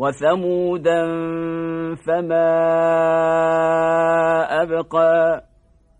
وثمودا فما أبقى